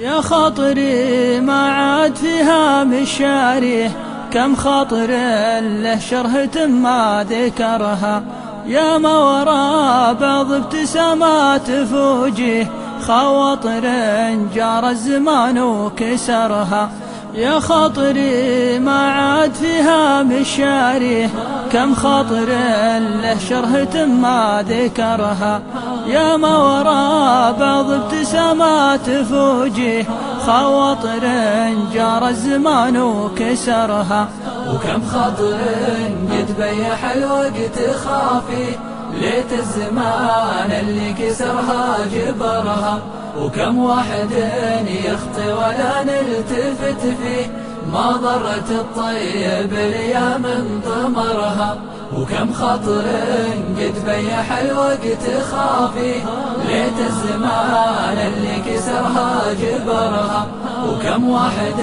يا خاطري ما عاد فيها مشاريه كم خاطر له شرهة ما ذكرها. يا ما ورا بعض ابتسامات فوجيه خواطر جار الزمان وكسرها. يا خاطري ما عاد فيها مشاريه كم خاطر له شرهة ما ذكرها. يا ما ورا ابتسامات فوجيه خواطر جار الزمان وكسرها. وكم خاطر قد بيح الوقت خافي ليت الزمان اللي كسرها جبرها. وكم واحد يخطي ولا نلتفت فيه ما ضرت الطيب اليا من طمرها وكم خطر قد بيح الوقت خافي. ليت الزمان اللي كسرها جبرها وكم واحد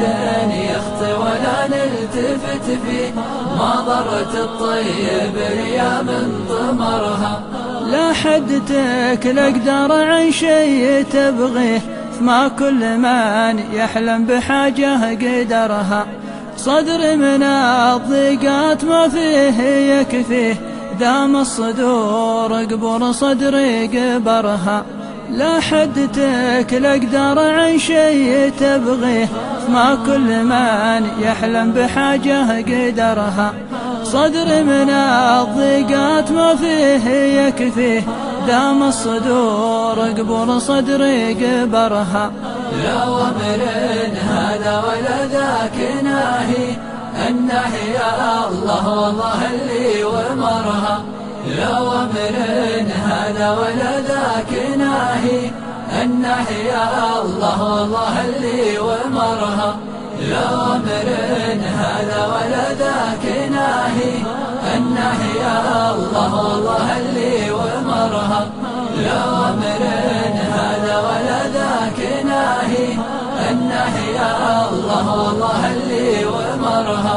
يخطي ولا نلتفت فيه. ما ضرت الطيب ريا من طمرها. لا حد تكل أقدر عن شيء تبغيه. ما كل من يحلم بحاجة قدرها. صدر من الضيقات ما فيه يكفيه دام الصدور قبر صدري قبرها. لا حد تكل أقدر عن شيء تبغيه ما كل من يحلم بحاجة قدرها. صدر من الضيقات ما فيه يكفيه دام الصدور قبر صدري قبرها. لا ومر هذا ولا ذاك ناهي الناهي يا الله والله اللي ومرها. لا ومر هذا ولا ذاك ناهي الناهي يا الله والله اللي ومرها. لا ومر هذا ولا ذاك ناهي الناهي يا الله والله اللي ومرها. لا ومر الله والله اللي ومرها